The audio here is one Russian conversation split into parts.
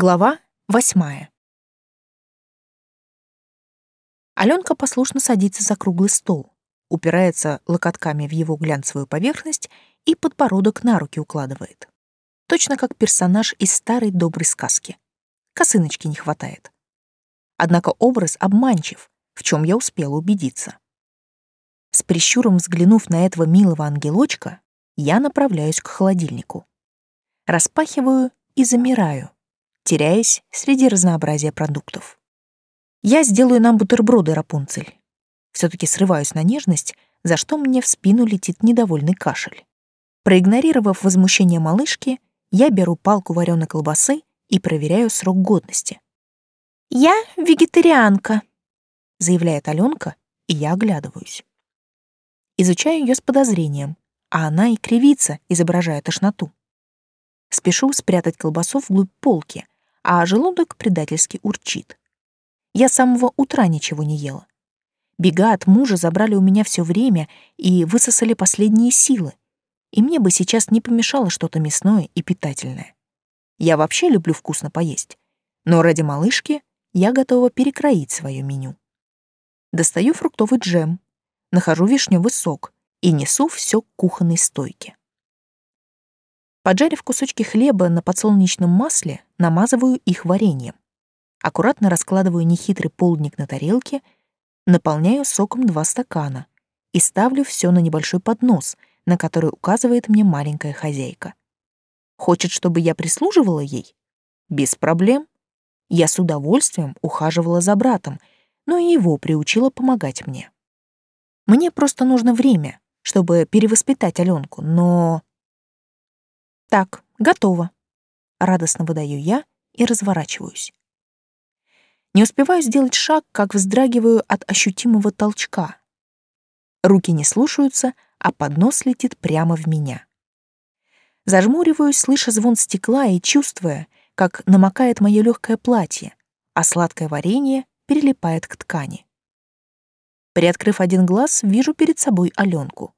Глава восьмая. Аленка послушно садится за круглый стол, упирается локотками в его глянцевую поверхность и подбородок на руки укладывает. Точно как персонаж из старой доброй сказки. Косыночки не хватает. Однако образ обманчив, в чем я успела убедиться. С прищуром взглянув на этого милого ангелочка, я направляюсь к холодильнику. Распахиваю и замираю, теряясь среди разнообразия продуктов. Я сделаю нам бутерброды, Рапунцель. Все-таки срываюсь на нежность, за что мне в спину летит недовольный кашель. Проигнорировав возмущение малышки, я беру палку вареной колбасы и проверяю срок годности. «Я вегетарианка», — заявляет Аленка, и я оглядываюсь. Изучаю ее с подозрением, а она и кривится, изображая тошноту. Спешу спрятать колбасу вглубь полки, а желудок предательски урчит. Я с самого утра ничего не ела. Бега от мужа забрали у меня все время и высосали последние силы. И мне бы сейчас не помешало что-то мясное и питательное. Я вообще люблю вкусно поесть. Но ради малышки я готова перекроить свое меню. Достаю фруктовый джем, нахожу вишневый сок и несу все к кухонной стойке. Поджарив кусочки хлеба на подсолнечном масле, намазываю их вареньем. Аккуратно раскладываю нехитрый полдник на тарелке, наполняю соком два стакана и ставлю все на небольшой поднос, на который указывает мне маленькая хозяйка. Хочет, чтобы я прислуживала ей? Без проблем. Я с удовольствием ухаживала за братом, но и его приучила помогать мне. Мне просто нужно время, чтобы перевоспитать Аленку, но так, готово. Радостно выдаю я и разворачиваюсь. Не успеваю сделать шаг, как вздрагиваю от ощутимого толчка. Руки не слушаются, а поднос летит прямо в меня. Зажмуриваюсь, слыша звон стекла и чувствуя, как намокает мое легкое платье, а сладкое варенье перелипает к ткани. Приоткрыв один глаз, вижу перед собой Аленку.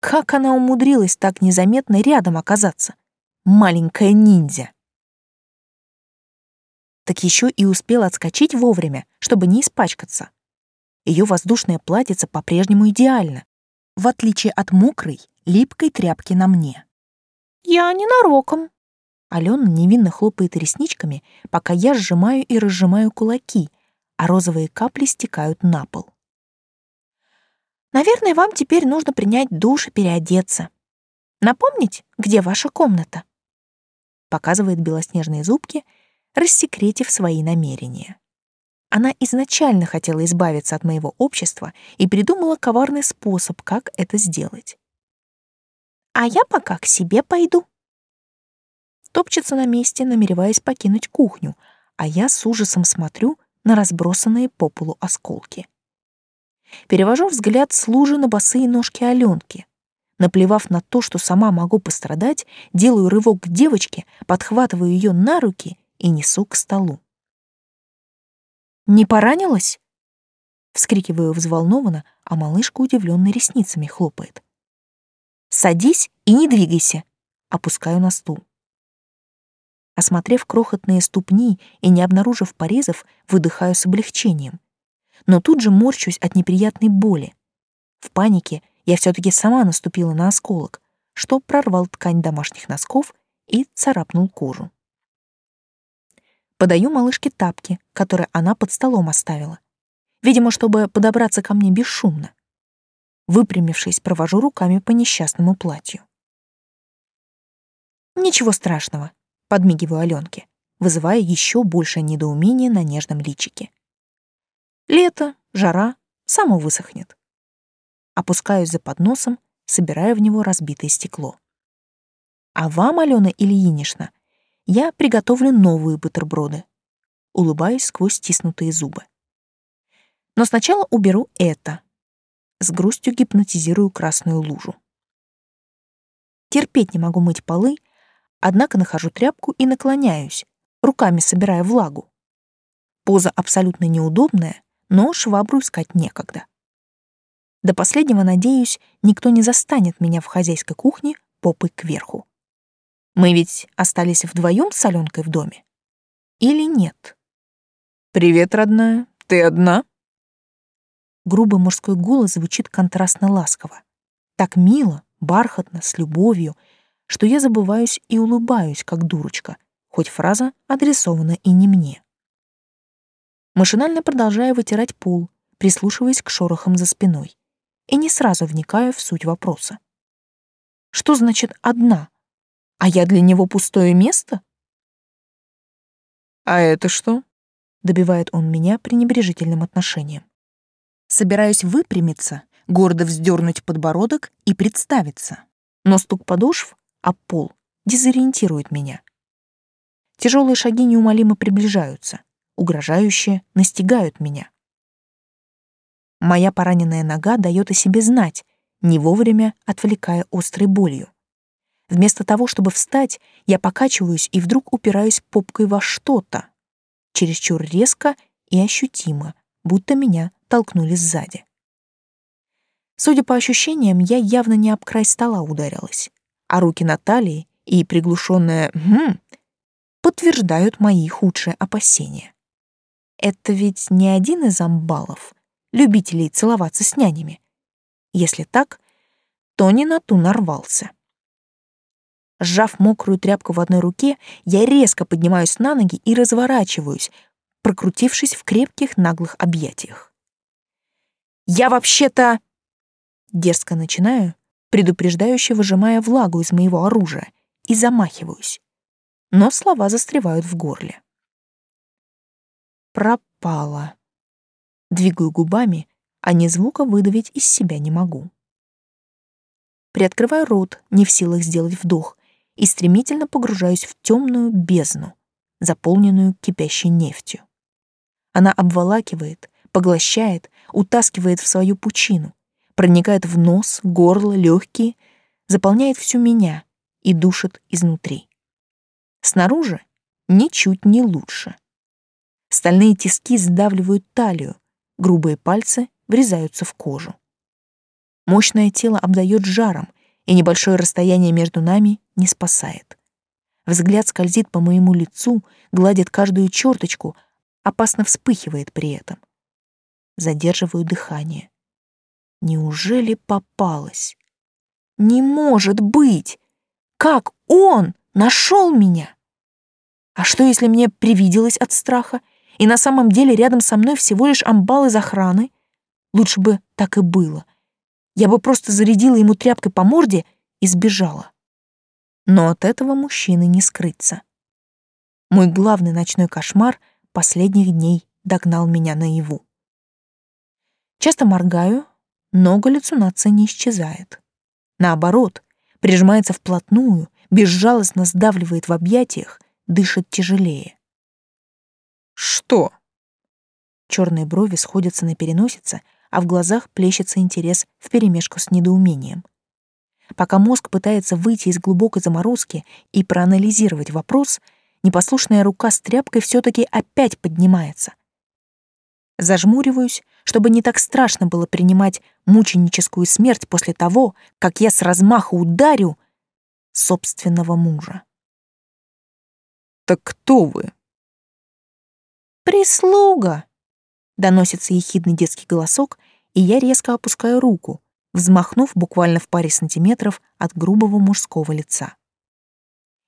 Как она умудрилась так незаметно рядом оказаться? Маленькая ниндзя. Так еще и успела отскочить вовремя, чтобы не испачкаться. Ее воздушное платьице по-прежнему идеально, в отличие от мокрой, липкой тряпки на мне. «Я не нароком». Алена невинно хлопает ресничками, пока я сжимаю и разжимаю кулаки, а розовые капли стекают на пол. Наверное, вам теперь нужно принять душ и переодеться. Напомнить, где ваша комната?» Показывает белоснежные зубки, рассекретив свои намерения. Она изначально хотела избавиться от моего общества и придумала коварный способ, как это сделать. «А я пока к себе пойду». Топчется на месте, намереваясь покинуть кухню, а я с ужасом смотрю на разбросанные по полу осколки. Перевожу взгляд с лужи на босые ножки Аленки. Наплевав на то, что сама могу пострадать, делаю рывок к девочке, подхватываю ее на руки и несу к столу. «Не поранилась?» Вскрикиваю взволнованно, а малышка удивленно ресницами хлопает. «Садись и не двигайся!» Опускаю на стул. Осмотрев крохотные ступни и не обнаружив порезов, выдыхаю с облегчением но тут же морщусь от неприятной боли. В панике я все-таки сама наступила на осколок, что прорвал ткань домашних носков и царапнул кожу. Подаю малышке тапки, которые она под столом оставила. Видимо, чтобы подобраться ко мне бесшумно. Выпрямившись, провожу руками по несчастному платью. «Ничего страшного», — подмигиваю Аленке, вызывая еще большее недоумение на нежном личике. Лето, жара, само высохнет. Опускаюсь за подносом, собирая в него разбитое стекло. А вам, Алена Ильинична, я приготовлю новые бутерброды. Улыбаюсь сквозь стиснутые зубы. Но сначала уберу это. С грустью гипнотизирую красную лужу. Терпеть не могу мыть полы, однако нахожу тряпку и наклоняюсь, руками собирая влагу. Поза абсолютно неудобная, но швабру искать некогда. До последнего, надеюсь, никто не застанет меня в хозяйской кухне попой кверху. Мы ведь остались вдвоем с Аленкой в доме. или нет? «Привет, родная. Ты одна?» Грубый мужской голос звучит контрастно ласково. Так мило, бархатно, с любовью, что я забываюсь и улыбаюсь, как дурочка, хоть фраза адресована и не мне. Машинально продолжаю вытирать пол, прислушиваясь к шорохам за спиной, и не сразу вникаю в суть вопроса. Что значит «одна»? А я для него пустое место? «А это что?» — добивает он меня пренебрежительным отношением. Собираюсь выпрямиться, гордо вздернуть подбородок и представиться. Но стук подошв об пол дезориентирует меня. Тяжелые шаги неумолимо приближаются, угрожающие настигают меня. Моя пораненная нога дает о себе знать, не вовремя отвлекая острой болью. Вместо того, чтобы встать, я покачиваюсь и вдруг упираюсь попкой во что-то. Чересчур резко и ощутимо, будто меня толкнули сзади. Судя по ощущениям, я явно не об край стола ударилась, а руки Натальи и приглушенное «хм» подтверждают мои худшие опасения. Это ведь не один из амбалов, любителей целоваться с нянями. Если так, то не на ту нарвался. Сжав мокрую тряпку в одной руке, я резко поднимаюсь на ноги и разворачиваюсь, прокрутившись в крепких наглых объятиях. «Я вообще-то...» Дерзко начинаю, предупреждающе выжимая влагу из моего оружия, и замахиваюсь. Но слова застревают в горле. Пропала. Двигаю губами, а ни звука выдавить из себя не могу. Приоткрываю рот, не в силах сделать вдох, и стремительно погружаюсь в темную бездну, заполненную кипящей нефтью. Она обволакивает, поглощает, утаскивает в свою пучину, проникает в нос, горло, легкие, заполняет всю меня и душит изнутри. Снаружи ничуть не лучше. Стальные тиски сдавливают талию, грубые пальцы врезаются в кожу. Мощное тело обдает жаром, и небольшое расстояние между нами не спасает. Взгляд скользит по моему лицу, гладит каждую черточку, опасно вспыхивает при этом. Задерживаю дыхание. Неужели попалась? Не может быть! Как он нашел меня? А что, если мне привиделось от страха, и на самом деле рядом со мной всего лишь амбал из охраны? Лучше бы так и было. Я бы просто зарядила ему тряпкой по морде и сбежала. Но от этого мужчины не скрыться. Мой главный ночной кошмар последних дней догнал меня наяву. Часто моргаю, но галлюцинация не исчезает. Наоборот, прижимается вплотную, безжалостно сдавливает в объятиях, дышит тяжелее. «Что?» Черные брови сходятся на переносице, а в глазах плещется интерес вперемешку с недоумением. Пока мозг пытается выйти из глубокой заморозки и проанализировать вопрос, непослушная рука с тряпкой все таки опять поднимается. Зажмуриваюсь, чтобы не так страшно было принимать мученическую смерть после того, как я с размаха ударю собственного мужа. «Так кто вы?» «Прислуга!» — доносится ехидный детский голосок, и я резко опускаю руку, взмахнув буквально в паре сантиметров от грубого мужского лица.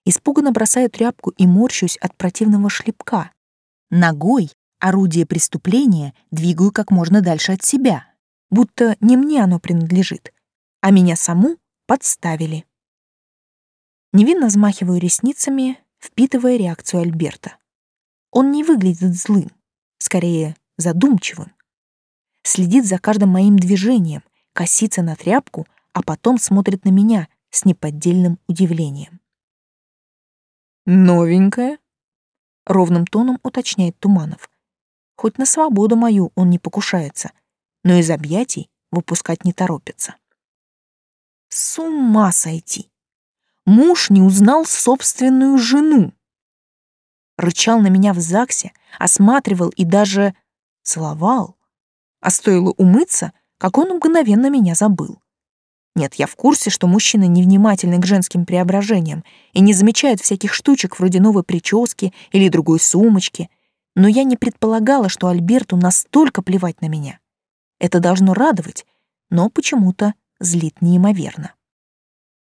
Испуганно бросаю тряпку и морщусь от противного шлепка. Ногой орудие преступления двигаю как можно дальше от себя, будто не мне оно принадлежит, а меня саму подставили. Невинно взмахиваю ресницами, впитывая реакцию Альберта. Он не выглядит злым, скорее задумчивым. Следит за каждым моим движением, косится на тряпку, а потом смотрит на меня с неподдельным удивлением. «Новенькая?» — ровным тоном уточняет Туманов. Хоть на свободу мою он не покушается, но из объятий выпускать не торопится. С ума сойти! Муж не узнал собственную жену рычал на меня в ЗАГСе, осматривал и даже целовал. А стоило умыться, как он мгновенно меня забыл. Нет, я в курсе, что мужчины невнимательны к женским преображениям и не замечают всяких штучек вроде новой прически или другой сумочки, но я не предполагала, что Альберту настолько плевать на меня. Это должно радовать, но почему-то злит неимоверно.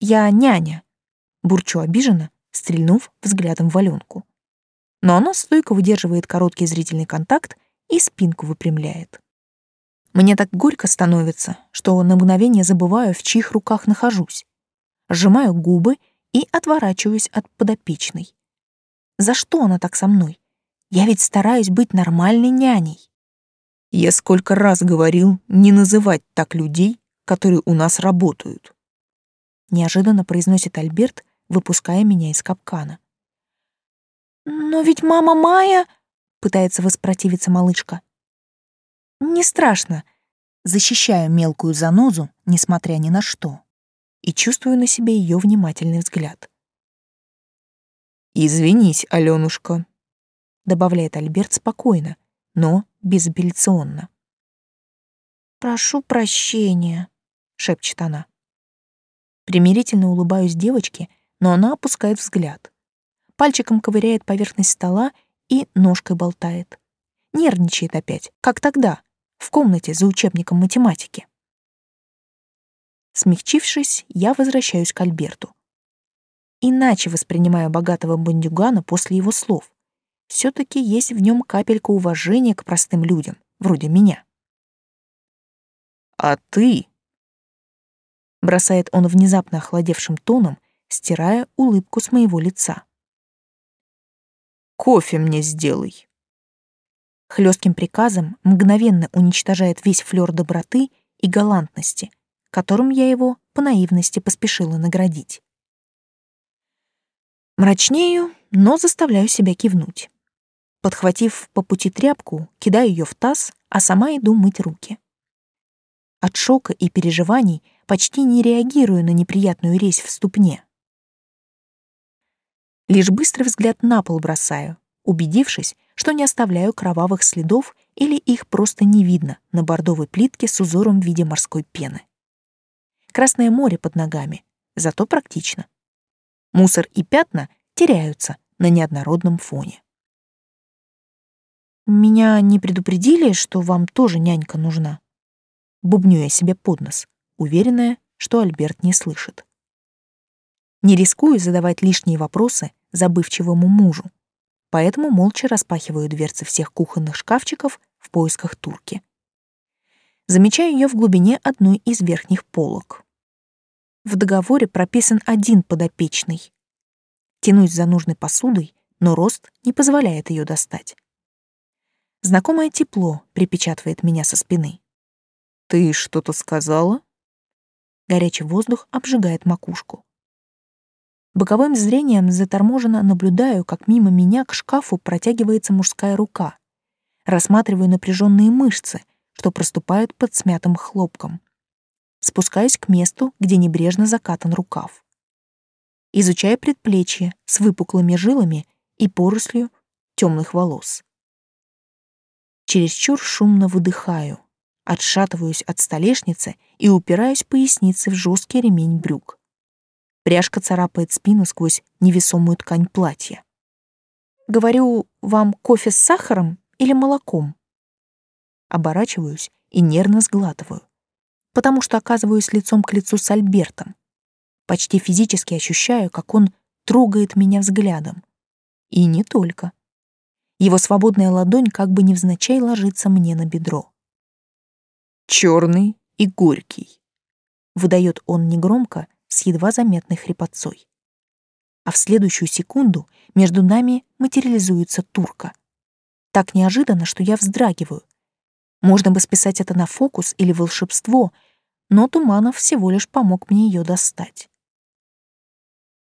«Я няня», — бурчу обиженно, стрельнув взглядом в Аленку. Но она стойко выдерживает короткий зрительный контакт и спинку выпрямляет. Мне так горько становится, что на мгновение забываю, в чьих руках нахожусь. Сжимаю губы и отворачиваюсь от подопечной. За что она так со мной? Я ведь стараюсь быть нормальной няней. Я сколько раз говорил не называть так людей, которые у нас работают. Неожиданно произносит Альберт, выпуская меня из капкана. «Но ведь мама Майя...» — пытается воспротивиться малышка. Не страшно. Защищаю мелкую занозу, несмотря ни на что, и чувствую на себе ее внимательный взгляд. «Извинись, Алёнушка», — добавляет Альберт спокойно, но безапелляционно. «Прошу прощения», — шепчет она. Примирительно улыбаюсь девочке, но она опускает взгляд. Пальчиком ковыряет поверхность стола и ножкой болтает. Нервничает опять, как тогда, в комнате за учебником математики. Смягчившись, я возвращаюсь к Альберту. Иначе воспринимаю богатого бандюгана после его слов. все таки есть в нем капелька уважения к простым людям, вроде меня. «А ты...» Бросает он внезапно охладевшим тоном, стирая улыбку с моего лица. «Кофе мне сделай» хлестким приказом мгновенно уничтожает весь флёр доброты и галантности, которым я его по наивности поспешила наградить. Мрачнею, но заставляю себя кивнуть. Подхватив по пути тряпку, кидаю ее в таз, а сама иду мыть руки. От шока и переживаний почти не реагирую на неприятную резь в ступне. Лишь быстрый взгляд на пол бросаю, убедившись, что не оставляю кровавых следов или их просто не видно на бордовой плитке с узором в виде морской пены. Красное море под ногами, зато практично. Мусор и пятна теряются на неоднородном фоне. «Меня не предупредили, что вам тоже нянька нужна?» Бубню я себе под нос, уверенная, что Альберт не слышит. Не рискую задавать лишние вопросы забывчивому мужу, поэтому молча распахиваю дверцы всех кухонных шкафчиков в поисках турки. Замечаю ее в глубине одной из верхних полок. В договоре прописан один подопечный. Тянусь за нужной посудой, но рост не позволяет ее достать. Знакомое тепло припечатывает меня со спины. «Ты что-то сказала?» Горячий воздух обжигает макушку. Боковым зрением заторможенно наблюдаю, как мимо меня к шкафу протягивается мужская рука. Рассматриваю напряженные мышцы, что проступают под смятым хлопком. Спускаюсь к месту, где небрежно закатан рукав. Изучаю предплечье с выпуклыми жилами и порослью темных волос. Чересчур шумно выдыхаю, отшатываюсь от столешницы и упираюсь поясницей в жесткий ремень брюк. Пряжка царапает спину сквозь невесомую ткань платья. Говорю, вам кофе с сахаром или молоком? Оборачиваюсь и нервно сглатываю, потому что оказываюсь лицом к лицу с Альбертом. Почти физически ощущаю, как он трогает меня взглядом. И не только. Его свободная ладонь как бы невзначай ложится мне на бедро. Черный и горький. Выдает он негромко, с едва заметной хрипотцой. А в следующую секунду между нами материализуется турка. Так неожиданно, что я вздрагиваю. Можно бы списать это на фокус или волшебство, но Туманов всего лишь помог мне ее достать.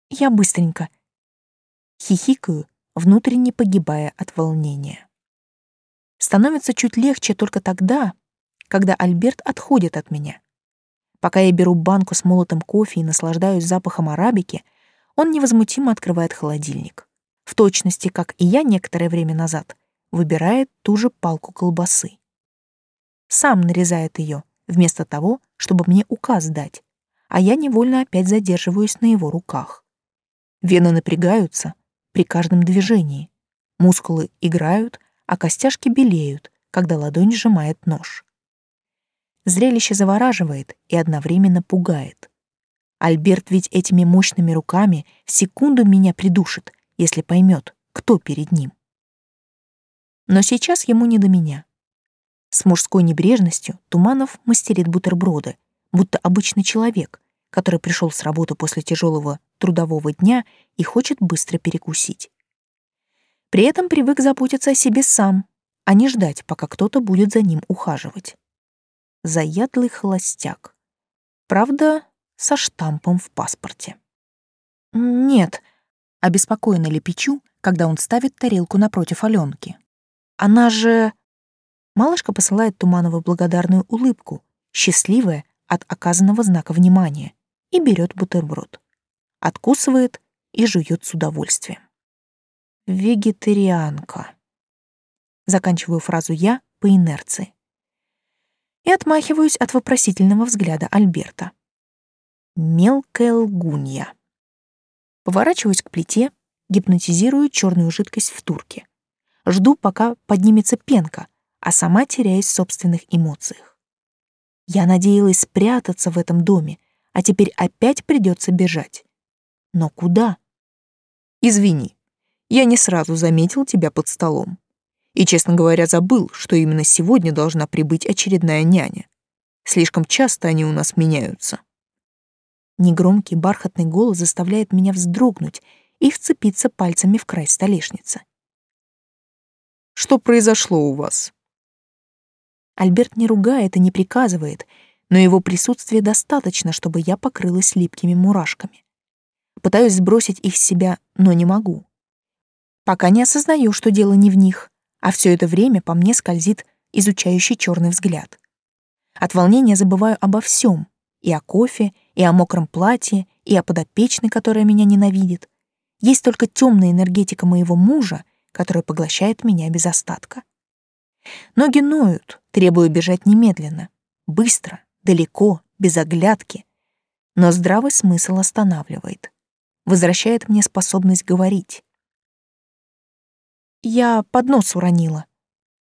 Я быстренько хихикаю, внутренне погибая от волнения. Становится чуть легче только тогда, когда Альберт отходит от меня. Пока я беру банку с молотым кофе и наслаждаюсь запахом арабики, он невозмутимо открывает холодильник. В точности, как и я некоторое время назад, выбирает ту же палку колбасы. Сам нарезает ее, вместо того, чтобы мне указ дать, а я невольно опять задерживаюсь на его руках. Вены напрягаются при каждом движении, мускулы играют, а костяшки белеют, когда ладонь сжимает нож. Зрелище завораживает и одновременно пугает. Альберт ведь этими мощными руками секунду меня придушит, если поймет, кто перед ним. Но сейчас ему не до меня. С мужской небрежностью Туманов мастерит бутерброды, будто обычный человек, который пришел с работы после тяжелого трудового дня и хочет быстро перекусить. При этом привык заботиться о себе сам, а не ждать, пока кто-то будет за ним ухаживать. Заядлый холостяк. Правда, со штампом в паспорте. «Нет», — обеспокоенно лепечу, когда он ставит тарелку напротив Аленки. «Она же...» Малышка посылает Туманову благодарную улыбку, счастливая от оказанного знака внимания, и берет бутерброд. Откусывает и жует с удовольствием. «Вегетарианка». Заканчиваю фразу я по инерции. И отмахиваюсь от вопросительного взгляда Альберта. Мелкая лгунья. Поворачиваюсь к плите, гипнотизирую черную жидкость в турке. Жду, пока поднимется пенка, а сама теряюсь в собственных эмоциях. Я надеялась спрятаться в этом доме, а теперь опять придется бежать. Но куда? Извини, я не сразу заметил тебя под столом. И, честно говоря, забыл, что именно сегодня должна прибыть очередная няня. Слишком часто они у нас меняются. Негромкий бархатный голос заставляет меня вздрогнуть и вцепиться пальцами в край столешницы. Что произошло у вас? Альберт не ругает и не приказывает, но его присутствие достаточно, чтобы я покрылась липкими мурашками. Пытаюсь сбросить их с себя, но не могу. Пока не осознаю, что дело не в них, а все это время по мне скользит изучающий черный взгляд. От волнения забываю обо всем, и о кофе, и о мокром платье, и о подопечной, которая меня ненавидит. Есть только темная энергетика моего мужа, которая поглощает меня без остатка. Ноги ноют, требуя бежать немедленно, быстро, далеко, без оглядки. Но здравый смысл останавливает, возвращает мне способность говорить. Я поднос уронила.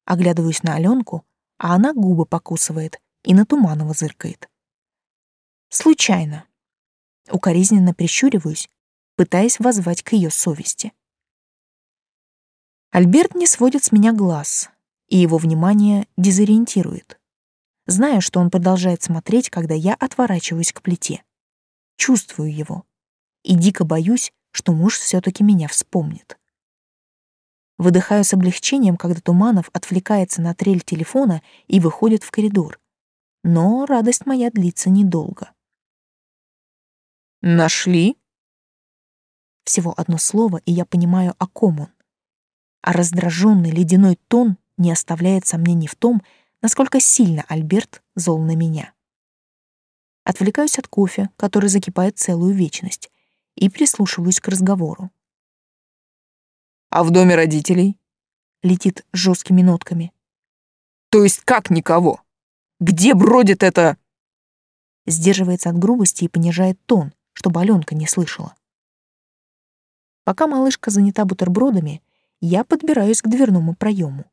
Оглядываюсь на Аленку, а она губы покусывает и на Туманова зыркает. Случайно. Укоризненно прищуриваюсь, пытаясь воззвать к ее совести. Альберт не сводит с меня глаз, и его внимание дезориентирует. Знаю, что он продолжает смотреть, когда я отворачиваюсь к плите. Чувствую его. И дико боюсь, что муж все таки меня вспомнит. Выдыхаю с облегчением, когда Туманов отвлекается на трель телефона и выходит в коридор. Но радость моя длится недолго. «Нашли?» Всего одно слово, и я понимаю, о ком он. А раздраженный ледяной тон не оставляет сомнений в том, насколько сильно Альберт зол на меня. Отвлекаюсь от кофе, который закипает целую вечность, и прислушиваюсь к разговору. А в доме родителей? Летит жесткими нотками. То есть как никого? Где бродит это? Сдерживается от грубости и понижает тон, чтобы Аленка не слышала. Пока малышка занята бутербродами, я подбираюсь к дверному проему.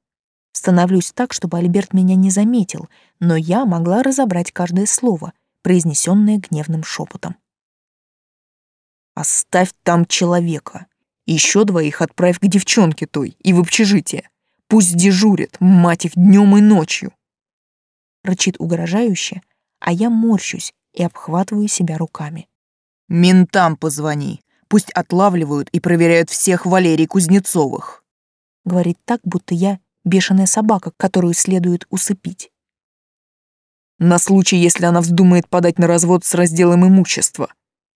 Становлюсь так, чтобы Альберт меня не заметил, но я могла разобрать каждое слово, произнесенное гневным шепотом. «Оставь там человека. Еще двоих отправь к девчонке той и в общежитие. Пусть дежурят, мать их, днем и ночью. Рычит угрожающе, а я морщусь и обхватываю себя руками. Ментам позвони. Пусть отлавливают и проверяют всех Валерий Кузнецовых. Говорит так, будто я бешеная собака, которую следует усыпить. На случай, если она вздумает подать на развод с разделом имущества.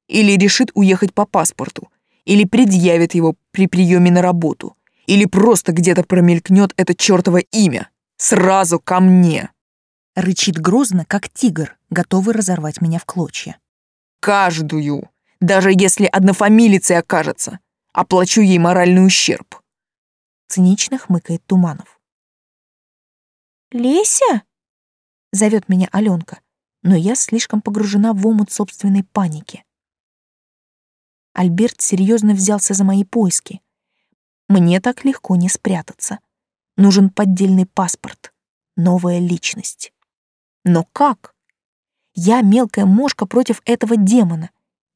Или решит уехать по паспорту или предъявит его при приеме на работу, или просто где-то промелькнет это чертово имя. Сразу ко мне!» Рычит грозно, как тигр, готовый разорвать меня в клочья. «Каждую! Даже если однофамилицей окажется, оплачу ей моральный ущерб!» Цинично хмыкает Туманов. «Леся?» — зовет меня Аленка. но я слишком погружена в омут собственной паники. Альберт серьезно взялся за мои поиски. Мне так легко не спрятаться. Нужен поддельный паспорт, новая личность. Но как? Я мелкая мошка против этого демона,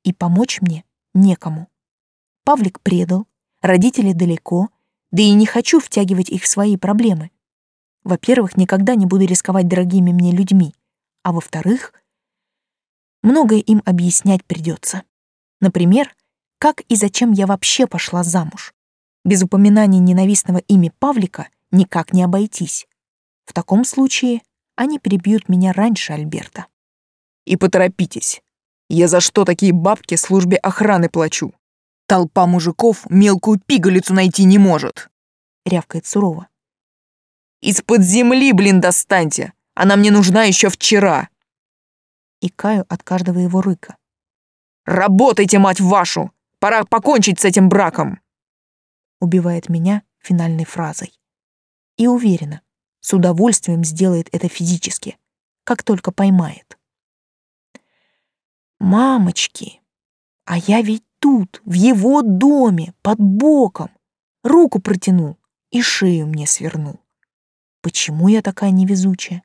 и помочь мне некому. Павлик предал, родители далеко, да и не хочу втягивать их в свои проблемы. Во-первых, никогда не буду рисковать дорогими мне людьми, а во-вторых, многое им объяснять придется. Например, как и зачем я вообще пошла замуж. Без упоминания ненавистного ими Павлика никак не обойтись. В таком случае они перебьют меня раньше Альберта. И поторопитесь. Я за что такие бабки службе охраны плачу? Толпа мужиков мелкую пигалицу найти не может. Рявкает сурово. Из-под земли, блин, достаньте. Она мне нужна еще вчера. И каю от каждого его рыка. Работайте, мать вашу! Пора покончить с этим браком. Убивает меня финальной фразой. И уверена, с удовольствием сделает это физически, как только поймает. Мамочки, а я ведь тут, в его доме, под боком. Руку протянул и шею мне свернул. Почему я такая невезучая?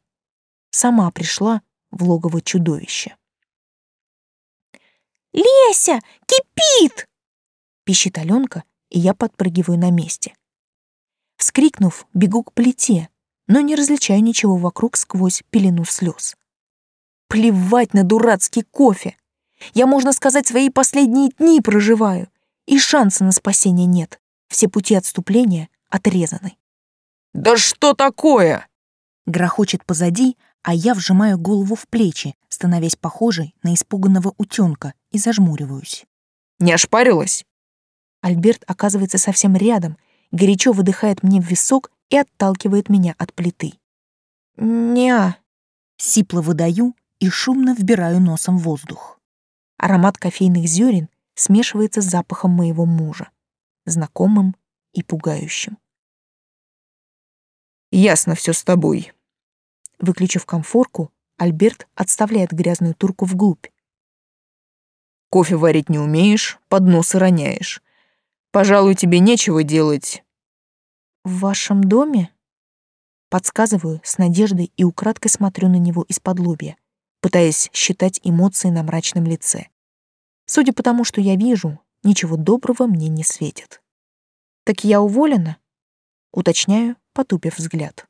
Сама пришла в логово чудовища. «Леся, кипит!» — пищит Аленка, и я подпрыгиваю на месте. Вскрикнув, бегу к плите, но не различаю ничего вокруг сквозь пелену слез. Плевать на дурацкий кофе! Я, можно сказать, свои последние дни проживаю, и шанса на спасение нет. Все пути отступления отрезаны. «Да что такое?» Грохочет позади, а я вжимаю голову в плечи, становясь похожей на испуганного утенка, и зажмуриваюсь. «Не ошпарилась?» Альберт оказывается совсем рядом, горячо выдыхает мне в висок и отталкивает меня от плиты. «Не-а», сипло выдаю и шумно вбираю носом воздух. Аромат кофейных зерен смешивается с запахом моего мужа, знакомым и пугающим. «Ясно все с тобой». Выключив комфорку, Альберт отставляет грязную турку вглубь. «Кофе варить не умеешь, подносы роняешь. Пожалуй, тебе нечего делать». «В вашем доме?» Подсказываю с надеждой и украдкой смотрю на него из-под лобья пытаясь считать эмоции на мрачном лице. Судя по тому, что я вижу, ничего доброго мне не светит. «Так я уволена?» — уточняю, потупив взгляд.